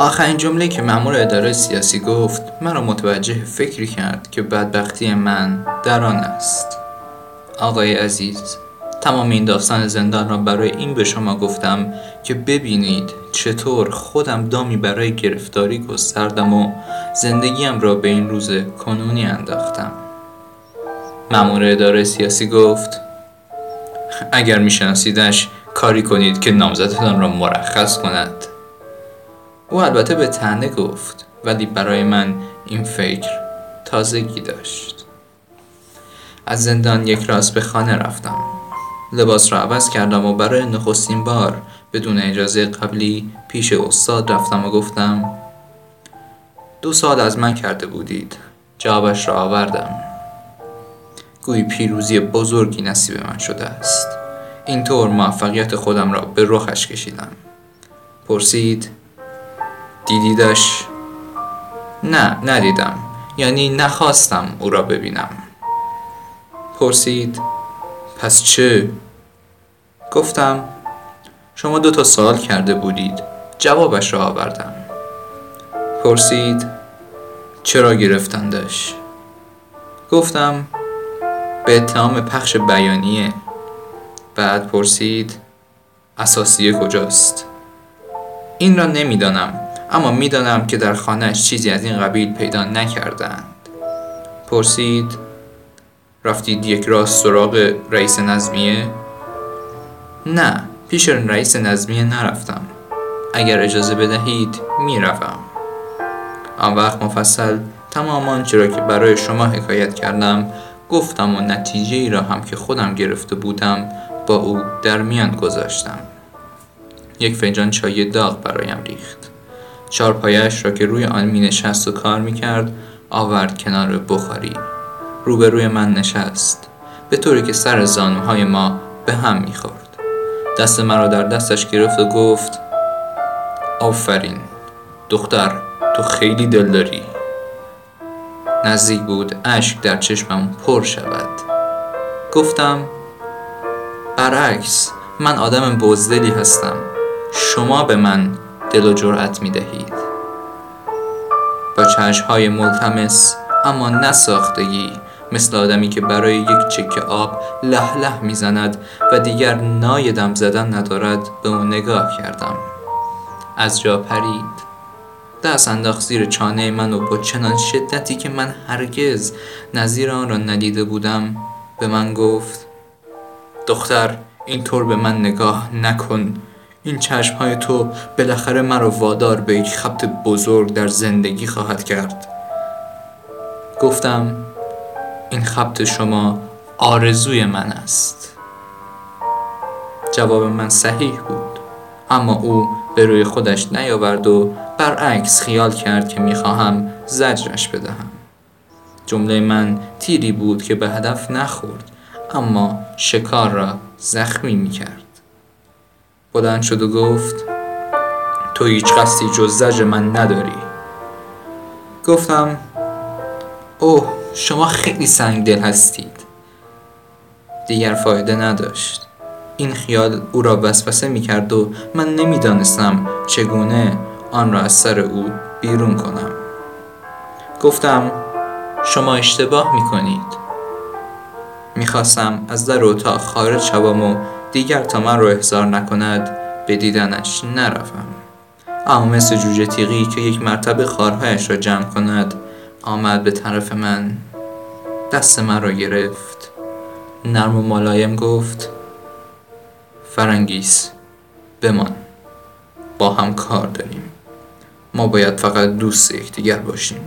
آخرین جمله که مأمور اداره سیاسی گفت مرا متوجه فکری کرد که بدبختی من در آن است. آقای عزیز تمام این داستان زندان را برای این به شما گفتم که ببینید چطور خودم دامی برای گرفتاری گستردم و زندگیم را به این روز کنونی انداختم. مأمور اداره سیاسی گفت اگر میشناسیدش کاری کنید که نامزدتان را مرخص کند. او البته به تنه گفت ولی برای من این فکر تازگی داشت. از زندان یک راست به خانه رفتم. لباس را عوض کردم و برای نخستین بار بدون اجازه قبلی پیش استاد رفتم و گفتم دو سال از من کرده بودید جوابش را آوردم. گویی پیروزی بزرگی نصیب من شده است. اینطور موفقیت خودم را به رخش کشیدم. پرسید دیدیدش؟ نه ندیدم. یعنی نخواستم او را ببینم. پرسید پس چه؟ گفتم شما دو تا سوال کرده بودید. جوابش را آوردم. پرسید چرا گرفتندش؟ گفتم به اتهام پخش بیانیه. بعد پرسید اساسیه کجاست؟ این را نمی‌دانم. اما می‌دانم که در خانهش چیزی از این قبیل پیدا نکردند پرسید رفتید یک راست سراغ رئیس نظمیه؟ نه پیش رئیس نظمیه نرفتم. اگر اجازه بدهید می‌روم. آن وقت مفصل تمام آنچه را که برای شما حکایت کردم گفتم و نتیجه ای را هم که خودم گرفته بودم با او در میان گذاشتم. یک فنجان چای داغ برایم ریخت. چارپایش را که روی آن می نشست و کار می کرد آورد کنار بخاری. روبروی من نشست به طوری که سر زانوهای ما به هم می خورد دست مرا در دستش گرفت و گفت آفرین دختر تو خیلی دل داری نزدیک بود اشک در چشمم پر شود. گفتم برعکس من آدم بزدلی هستم. شما به من دل و جرأت می دهید با های ملتمس اما نساختگی مثل آدمی که برای یک چکه آب لح لح می‌زند و دیگر نای دم زدن ندارد به او نگاه کردم. از جا پرید. دست انداخت زیر چانه من و با چنان شدتی که من هرگز نظیر آن را ندیده بودم به من گفت دختر اینطور به من نگاه نکن. این چشم های تو بالاخره مرا وادار به یک خط بزرگ در زندگی خواهد کرد. گفتم این خط شما آرزوی من است. جواب من صحیح بود اما او به روی خودش نیاورد و برعکس خیال کرد که می‌خواهم زجرش بدهم. جمله من تیری بود که به هدف نخورد اما شکار را زخمی می‌کرد. بلند شد و گفت تو هیچ قصدی جز زج من نداری. گفتم اوه شما خیلی سنگ دل هستید. دیگر فایده نداشت. این خیال او را وسوسه می کرد و من نمی‌دانستم چگونه آن را از سر او بیرون کنم. گفتم شما اشتباه می کنید می‌خواستم از در اتاق خارج شوم و دیگر تا من رو احضار نکند به دیدنش نروم. اما مثل جوجه تیغی که یک مرتبه خارهایش را جمع کند آمد به طرف من. دست من را گرفت. نرم و ملایم گفت فرنگیس بمان با هم کار داریم. ما باید فقط دوست یکدیگر باشیم.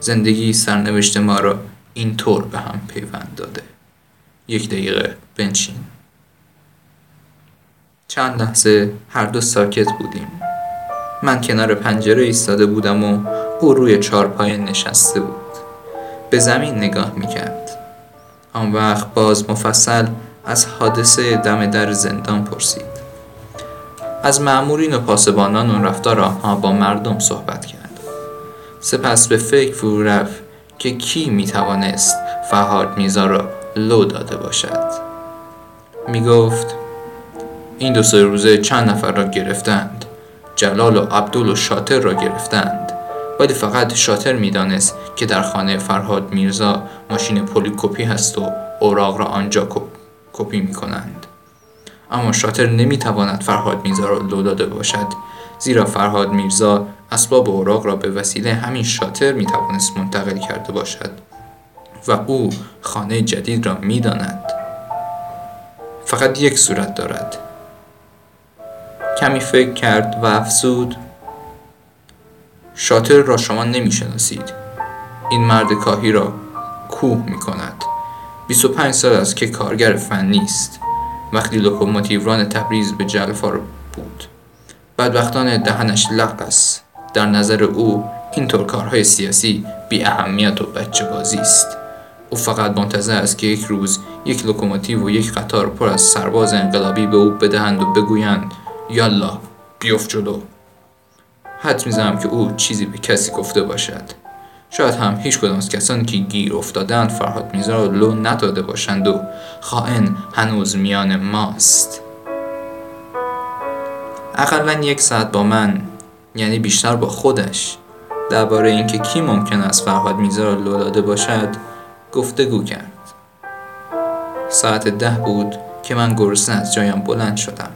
زندگی سرنوشت ما را اینطور به هم پیوند داده. یک دقیقه بنشین. چند لحظه هر دو ساکت بودیم. من کنار پنجره ایستاده بودم و او روی چارپای نشسته بود. به زمین نگاه می‌کرد. آن وقت باز مفصل از حادثه دم در زندان پرسید. از معمورین و پاسبانان و رفتار آنها با مردم صحبت کرد. سپس به فکر فرو رفت که کی می‌توانست فرهاد میزا را لو داده باشد. می‌گفت این دو سه روزه چند نفر را گرفتند. جلال و عبدال و شاطر را گرفتند. ولی فقط شاطر می‌دانست که در خانه فرهاد میرزا ماشین پولیکوپی هست و اوراق را آنجا کپی می کنند. اما شاطر نمی‌تواند فرهاد میرزا را لو داده باشد. زیرا فرهاد میرزا اسباب اوراق را به وسیله همین شاطر می‌توانست منتقل کرده باشد و او خانه جدید را می‌داند. فقط یک صورت دارد. کمی فکر کرد و افزود. شاطر را شما نمی‌شناسید. این مرد کاهی را کوه می کند 25 سال است که کارگر فنی است وقتی لوکوموتیوران تبریز به جلفار بود. بدبختان دهنش لق است. در نظر او اینطور کارهای سیاسی بی اهمیت و بچه بازی است. او فقط منتظر است که یک روز یک لوکوموتیو و یک قطار پر از سرباز انقلابی به او بدهند و بگویند یالا بیفت جلو. حدس می‌زنم که او چیزی به کسی گفته باشد. شاید هم هیچ کدام از کسانی که گیر افتادند فرهاد میرزا را لو نداده باشند و خائن هنوز میان ماست. اقلا یک ساعت با من یعنی بیشتر با خودش. درباره اینکه کی ممکن است فرهاد میزا را لو داده باشد گفتگو کرد. ساعت ده بود که من گرسنه از جایم بلند شدم.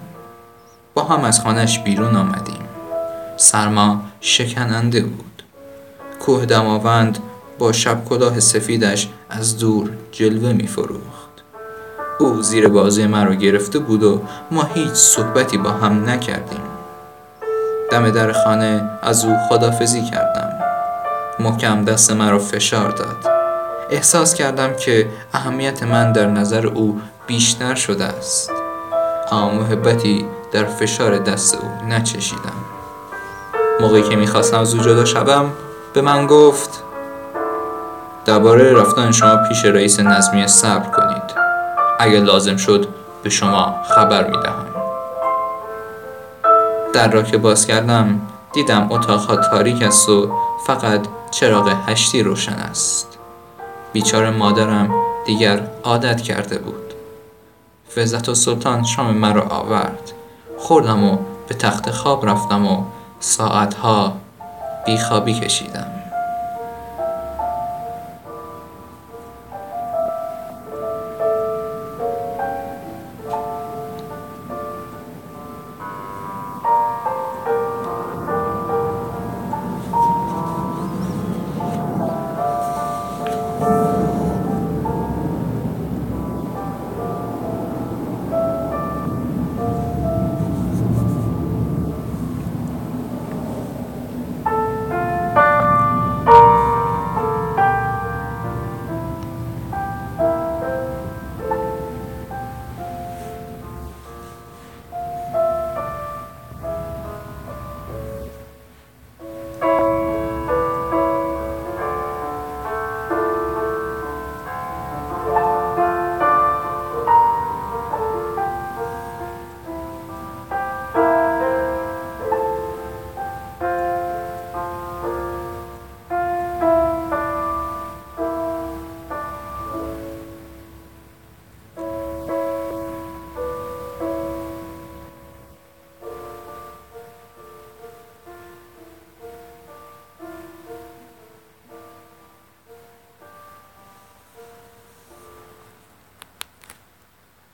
هم از خانهش بیرون آمدیم. سرما شکننده بود. کوه دماوند با شب کلاه سفیدش از دور جلوه می فروخت او زیر بازی من رو گرفته بود و ما هیچ صحبتی با هم نکردیم. دم در خانه از او خدافزی کردم. محکم دست من رو فشار داد. احساس کردم که اهمیت من در نظر او بیشتر شده است. اما محبتی در فشار دست او نچشیدم. موقعی که می‌خواستم از او جدا شوم به من گفت درباره رفتن شما پیش رئیس نظمی صبر کنید. اگر لازم شد به شما خبر می‌دهم. در را که باز کردم دیدم اتاقها تاریک است و فقط چراغ هشتی روشن است. بیچار مادرم دیگر عادت کرده بود. فزت و سلطان شام مرا آورد. خوردم و به تخت خواب رفتم و ساعتها بیخوابی کشیدم.